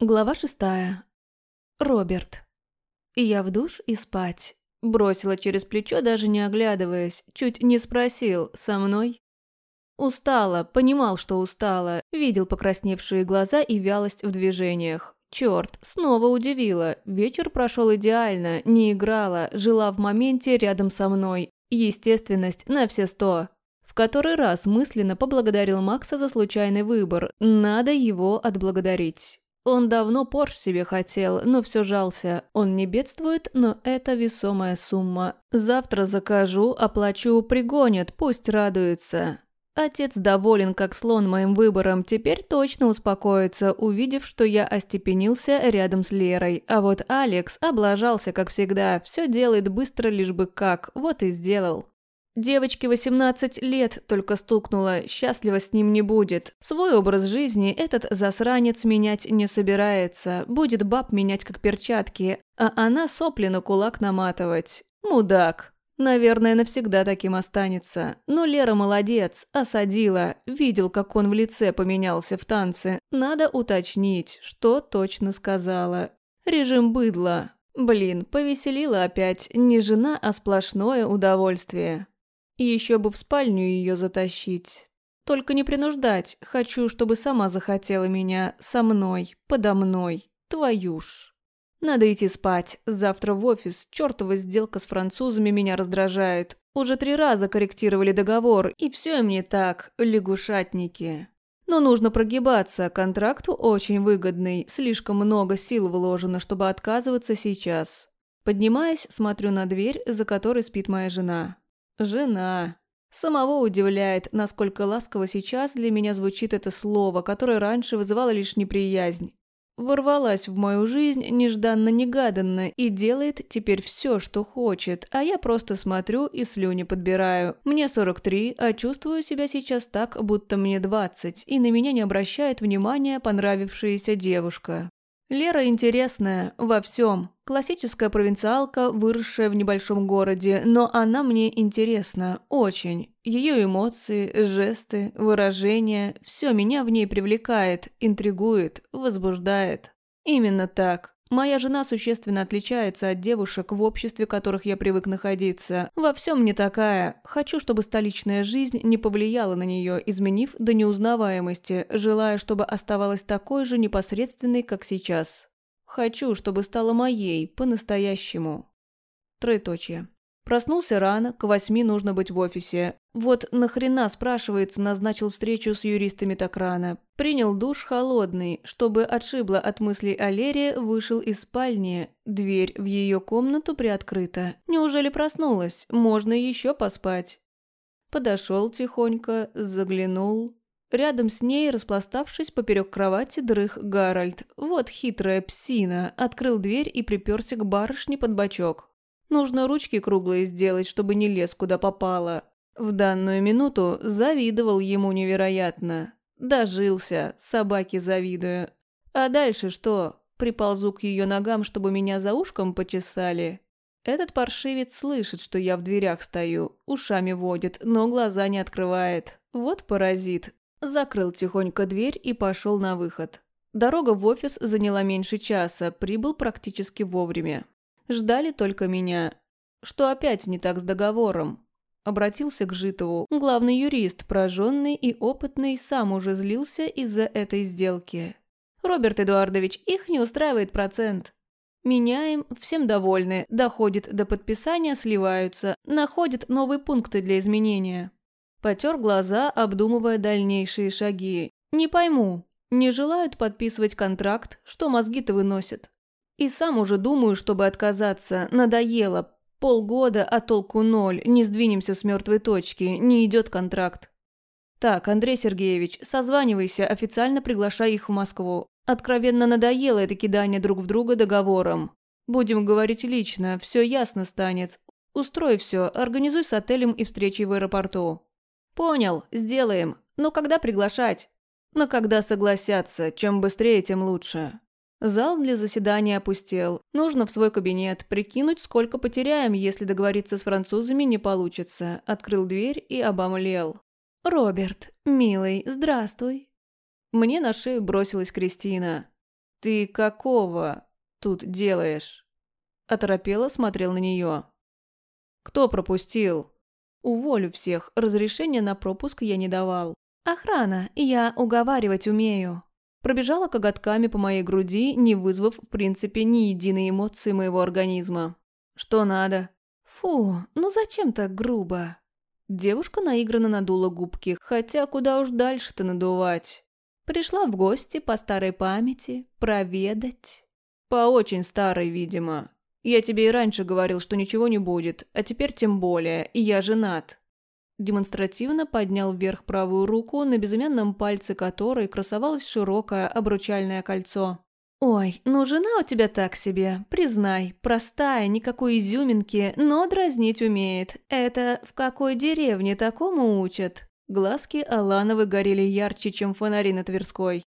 Глава шестая. Роберт. Я в душ и спать. Бросила через плечо, даже не оглядываясь. Чуть не спросил, со мной? Устала, понимал, что устала. Видел покрасневшие глаза и вялость в движениях. Черт, снова удивила. Вечер прошел идеально, не играла, жила в моменте рядом со мной. Естественность на все сто. В который раз мысленно поблагодарил Макса за случайный выбор. Надо его отблагодарить. Он давно Порш себе хотел, но все жался. Он не бедствует, но это весомая сумма. Завтра закажу, оплачу, пригонят, пусть радуется. Отец доволен, как слон моим выбором, теперь точно успокоится, увидев, что я остепенился рядом с Лерой. А вот Алекс облажался, как всегда, все делает быстро, лишь бы как, вот и сделал. Девочке 18 лет только стукнуло, счастлива с ним не будет. Свой образ жизни этот засранец менять не собирается, будет баб менять как перчатки, а она сопли на кулак наматывать. Мудак. Наверное, навсегда таким останется. Но Лера молодец, осадила, видел, как он в лице поменялся в танце. Надо уточнить, что точно сказала. Режим быдла. Блин, повеселила опять. Не жена, а сплошное удовольствие. И еще бы в спальню ее затащить. Только не принуждать, хочу, чтобы сама захотела меня со мной, подо мной, твою ж. Надо идти спать, завтра в офис, чертова сделка с французами меня раздражает. Уже три раза корректировали договор, и все им не так, лягушатники. Но нужно прогибаться, контракт очень выгодный, слишком много сил вложено, чтобы отказываться сейчас. Поднимаясь, смотрю на дверь, за которой спит моя жена. Жена. Самого удивляет, насколько ласково сейчас для меня звучит это слово, которое раньше вызывало лишь неприязнь. Ворвалась в мою жизнь нежданно-негаданно и делает теперь все, что хочет, а я просто смотрю и слюни подбираю. Мне 43, а чувствую себя сейчас так, будто мне 20, и на меня не обращает внимания понравившаяся девушка. Лера интересная во всем. Классическая провинциалка, выросшая в небольшом городе, но она мне интересна, очень. Ее эмоции, жесты, выражения – все меня в ней привлекает, интригует, возбуждает. Именно так. Моя жена существенно отличается от девушек, в обществе которых я привык находиться. Во всем не такая. Хочу, чтобы столичная жизнь не повлияла на нее, изменив до неузнаваемости, желая, чтобы оставалась такой же непосредственной, как сейчас. Хочу, чтобы стала моей, по-настоящему. Троеточие. Проснулся рано, к восьми нужно быть в офисе. Вот нахрена, спрашивается, назначил встречу с юристами так рано. Принял душ холодный, чтобы отшибло от мыслей о Лере, вышел из спальни. Дверь в ее комнату приоткрыта. Неужели проснулась? Можно еще поспать. Подошел тихонько, заглянул. Рядом с ней, распластавшись поперек кровати, дрых Гарольд. Вот хитрая псина. Открыл дверь и приперся к барышне под бочок. Нужно ручки круглые сделать, чтобы не лез куда попало. В данную минуту завидовал ему невероятно. Дожился, собаке завидую. А дальше что? Приползу к ее ногам, чтобы меня за ушком почесали. Этот паршивец слышит, что я в дверях стою, ушами водит, но глаза не открывает. Вот паразит. Закрыл тихонько дверь и пошел на выход. Дорога в офис заняла меньше часа, прибыл практически вовремя. Ждали только меня. Что опять не так с договором? Обратился к Житову. Главный юрист, прожженный и опытный, сам уже злился из-за этой сделки. «Роберт Эдуардович, их не устраивает процент. Меняем, всем довольны, доходит до подписания, сливаются, находят новые пункты для изменения». Потер глаза, обдумывая дальнейшие шаги. «Не пойму, не желают подписывать контракт, что мозги-то выносят. И сам уже думаю, чтобы отказаться. Надоело. Полгода, а толку ноль. Не сдвинемся с мертвой точки. Не идет контракт. Так, Андрей Сергеевич, созванивайся, официально приглашай их в Москву. Откровенно надоело это кидание друг в друга договором. Будем говорить лично, все ясно станет. Устрой все, организуй с отелем и встречей в аэропорту. Понял, сделаем. Но когда приглашать? Но когда согласятся, чем быстрее, тем лучше. Зал для заседания опустел. Нужно в свой кабинет прикинуть, сколько потеряем, если договориться с французами не получится. Открыл дверь и обомлел. «Роберт, милый, здравствуй». Мне на шею бросилась Кристина. «Ты какого тут делаешь?» Оторопело смотрел на нее. «Кто пропустил?» «Уволю всех, разрешения на пропуск я не давал. Охрана, я уговаривать умею». Пробежала коготками по моей груди, не вызвав, в принципе, ни единой эмоции моего организма. «Что надо?» «Фу, ну зачем так грубо?» Девушка наигранно надула губки, хотя куда уж дальше-то надувать. Пришла в гости по старой памяти, проведать. По очень старой, видимо. Я тебе и раньше говорил, что ничего не будет, а теперь тем более, и я женат. Демонстративно поднял вверх правую руку, на безымянном пальце которой красовалось широкое обручальное кольцо. «Ой, ну жена у тебя так себе, признай, простая, никакой изюминки, но дразнить умеет. Это в какой деревне такому учат?» Глазки Алановы горели ярче, чем фонари на Тверской.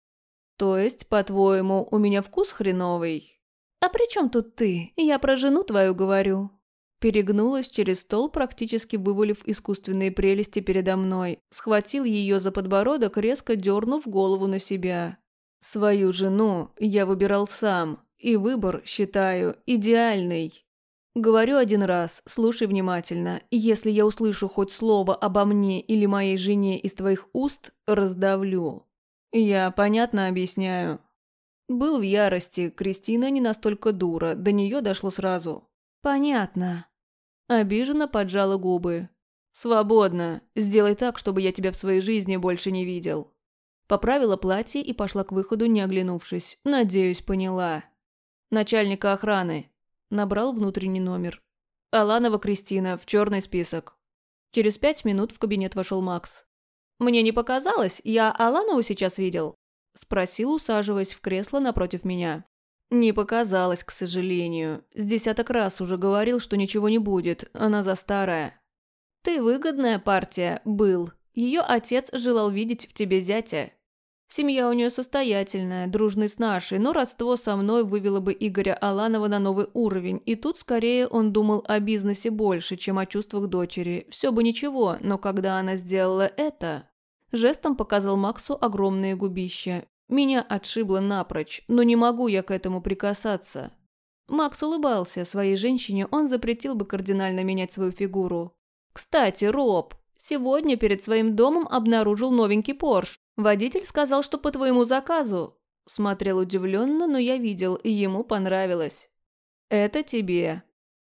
«То есть, по-твоему, у меня вкус хреновый?» «А при чем тут ты? Я про жену твою говорю». Перегнулась через стол, практически вывалив искусственные прелести передо мной. Схватил ее за подбородок, резко дернув голову на себя. Свою жену я выбирал сам, и выбор, считаю, идеальный. Говорю один раз, слушай внимательно, если я услышу хоть слово обо мне или моей жене из твоих уст, раздавлю. Я понятно объясняю. Был в ярости, Кристина не настолько дура, до нее дошло сразу. Понятно. Обиженно поджала губы. «Свободно. Сделай так, чтобы я тебя в своей жизни больше не видел». Поправила платье и пошла к выходу, не оглянувшись. Надеюсь, поняла. Начальника охраны. Набрал внутренний номер. Аланова Кристина, в черный список. Через пять минут в кабинет вошел Макс. «Мне не показалось, я Аланову сейчас видел?» Спросил, усаживаясь в кресло напротив меня. «Не показалось, к сожалению. С десяток раз уже говорил, что ничего не будет, она за старая». «Ты выгодная партия, был. Ее отец желал видеть в тебе зятя. Семья у нее состоятельная, дружный с нашей, но родство со мной вывело бы Игоря Аланова на новый уровень, и тут скорее он думал о бизнесе больше, чем о чувствах дочери. Все бы ничего, но когда она сделала это... Жестом показал Максу огромные губища. Меня отшибло напрочь, но не могу я к этому прикасаться. Макс улыбался, своей женщине он запретил бы кардинально менять свою фигуру. «Кстати, Роб, сегодня перед своим домом обнаружил новенький Порш. Водитель сказал, что по твоему заказу. Смотрел удивленно, но я видел, и ему понравилось. Это тебе.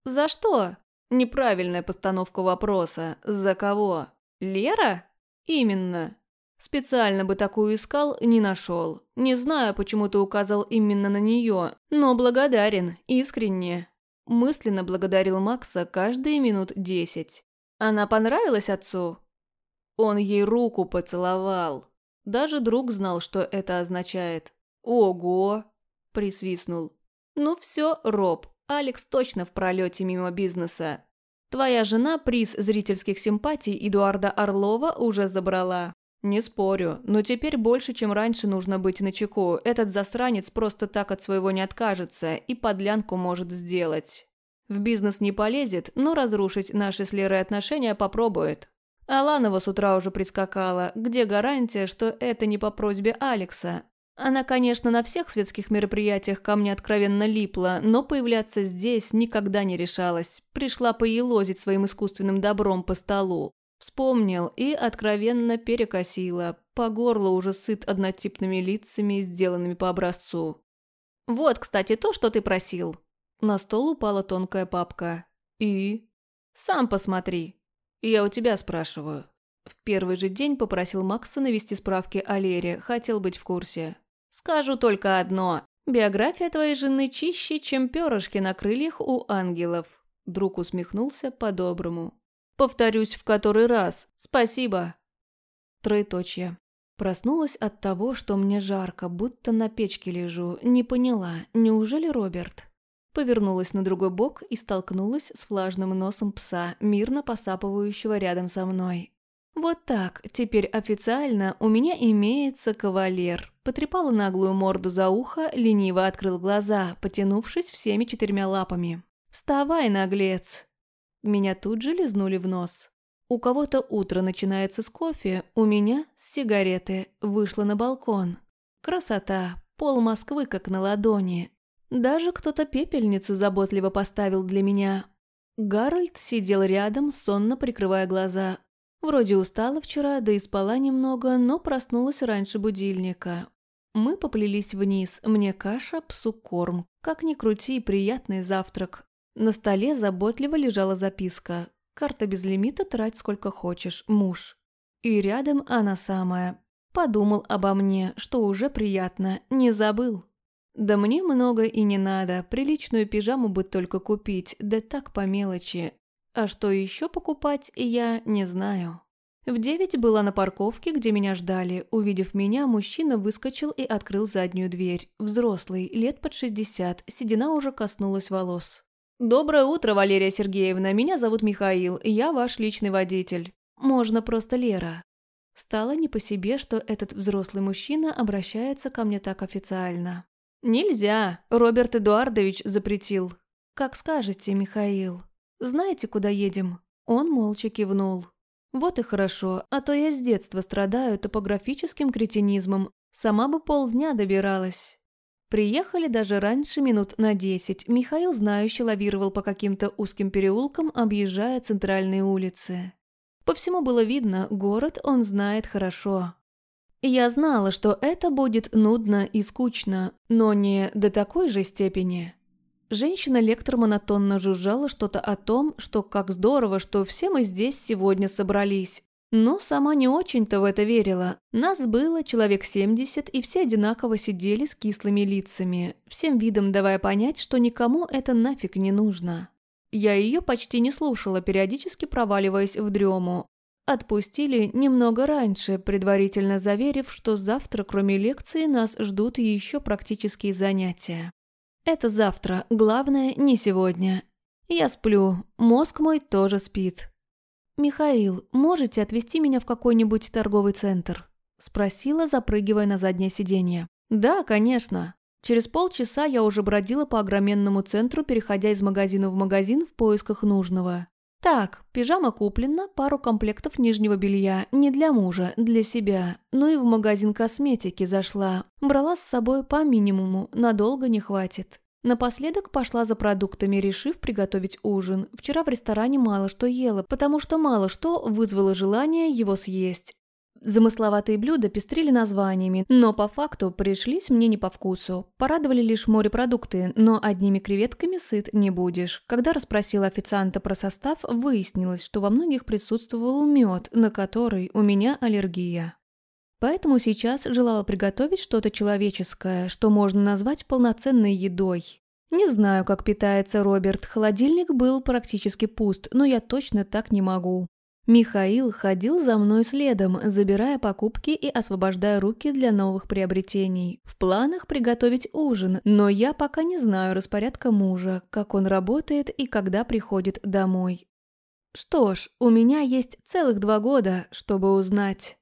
За что? Неправильная постановка вопроса. За кого? Лера? Именно. Специально бы такую искал, не нашел. Не знаю, почему ты указал именно на нее, но благодарен, искренне. Мысленно благодарил Макса каждые минут десять. Она понравилась отцу? Он ей руку поцеловал. Даже друг знал, что это означает. «Ого!» – присвистнул. «Ну все, Роб, Алекс точно в пролете мимо бизнеса. Твоя жена приз зрительских симпатий Эдуарда Орлова уже забрала. Не спорю, но теперь больше, чем раньше нужно быть начеку. Этот засранец просто так от своего не откажется и подлянку может сделать. В бизнес не полезет, но разрушить наши с Лерой отношения попробует. Аланова с утра уже прискакала. Где гарантия, что это не по просьбе Алекса? Она, конечно, на всех светских мероприятиях ко мне откровенно липла, но появляться здесь никогда не решалась. Пришла поелозить своим искусственным добром по столу. Вспомнил и откровенно перекосила. По горло уже сыт однотипными лицами, сделанными по образцу. «Вот, кстати, то, что ты просил». На стол упала тонкая папка. «И?» «Сам посмотри», «Я у тебя спрашиваю». В первый же день попросил Макса навести справки о Лере, хотел быть в курсе. «Скажу только одно. Биография твоей жены чище, чем перышки на крыльях у ангелов». Друг усмехнулся по-доброму. «Повторюсь в который раз. Спасибо». Троеточие. Проснулась от того, что мне жарко, будто на печке лежу. Не поняла, неужели Роберт? Повернулась на другой бок и столкнулась с влажным носом пса, мирно посапывающего рядом со мной. «Вот так, теперь официально у меня имеется кавалер». Потрепала наглую морду за ухо, лениво открыл глаза, потянувшись всеми четырьмя лапами. «Вставай, наглец!» Меня тут же лизнули в нос. У кого-то утро начинается с кофе, у меня с сигареты. Вышла на балкон. Красота, Пол Москвы как на ладони. Даже кто-то пепельницу заботливо поставил для меня. Гарольд сидел рядом, сонно прикрывая глаза. Вроде устала вчера, да и спала немного, но проснулась раньше будильника. Мы поплелись вниз, мне каша, псу корм. Как ни крути, приятный завтрак. На столе заботливо лежала записка. Карта без лимита, трать сколько хочешь, муж. И рядом она самая. Подумал обо мне, что уже приятно, не забыл. Да мне много и не надо, приличную пижаму бы только купить, да так по мелочи. А что еще покупать, я не знаю. В девять была на парковке, где меня ждали. Увидев меня, мужчина выскочил и открыл заднюю дверь. Взрослый, лет под шестьдесят, седина уже коснулась волос. «Доброе утро, Валерия Сергеевна. Меня зовут Михаил, я ваш личный водитель. Можно просто Лера». Стало не по себе, что этот взрослый мужчина обращается ко мне так официально. «Нельзя. Роберт Эдуардович запретил». «Как скажете, Михаил. Знаете, куда едем?» Он молча кивнул. «Вот и хорошо, а то я с детства страдаю топографическим кретинизмом. Сама бы полдня добиралась». Приехали даже раньше минут на десять. Михаил знающе лавировал по каким-то узким переулкам, объезжая центральные улицы. По всему было видно, город он знает хорошо. Я знала, что это будет нудно и скучно, но не до такой же степени. Женщина-лектор монотонно жужжала что-то о том, что как здорово, что все мы здесь сегодня собрались. Но сама не очень-то в это верила. Нас было человек 70, и все одинаково сидели с кислыми лицами, всем видом давая понять, что никому это нафиг не нужно. Я ее почти не слушала, периодически проваливаясь в дрему, Отпустили немного раньше, предварительно заверив, что завтра, кроме лекции, нас ждут еще практические занятия. Это завтра, главное, не сегодня. Я сплю, мозг мой тоже спит. «Михаил, можете отвезти меня в какой-нибудь торговый центр?» Спросила, запрыгивая на заднее сиденье. «Да, конечно». Через полчаса я уже бродила по огроменному центру, переходя из магазина в магазин в поисках нужного. Так, пижама куплена, пару комплектов нижнего белья, не для мужа, для себя. Ну и в магазин косметики зашла. Брала с собой по минимуму, надолго не хватит. Напоследок пошла за продуктами, решив приготовить ужин. Вчера в ресторане мало что ела, потому что мало что вызвало желание его съесть. Замысловатые блюда пестрили названиями, но по факту пришлись мне не по вкусу. Порадовали лишь морепродукты, но одними креветками сыт не будешь. Когда расспросила официанта про состав, выяснилось, что во многих присутствовал мед, на который у меня аллергия. Поэтому сейчас желала приготовить что-то человеческое, что можно назвать полноценной едой. Не знаю, как питается Роберт, холодильник был практически пуст, но я точно так не могу. Михаил ходил за мной следом, забирая покупки и освобождая руки для новых приобретений. В планах приготовить ужин, но я пока не знаю распорядка мужа, как он работает и когда приходит домой. Что ж, у меня есть целых два года, чтобы узнать.